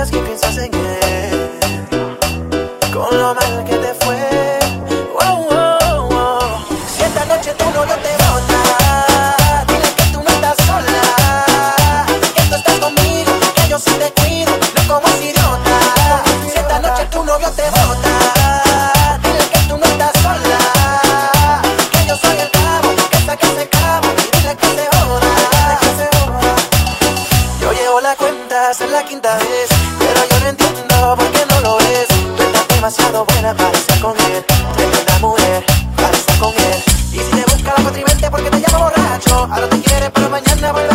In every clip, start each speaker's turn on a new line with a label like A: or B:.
A: digas que piensas en él, con lo mal que te fue. la cuenta, es la quinta vez. Pero yo no entiendo por qué no lo es. Tú estás demasiado buena para estar con él. Tremenda mujer para estar con él. Y si te busca la cuatrimenta porque te llama borracho. Ahora te quiere, pero mañana vuelve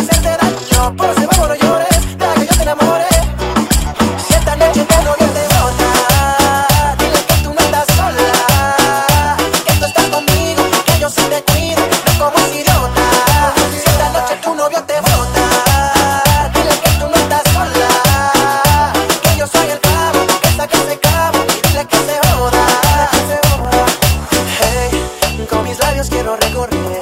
A: labios quiero recorrer.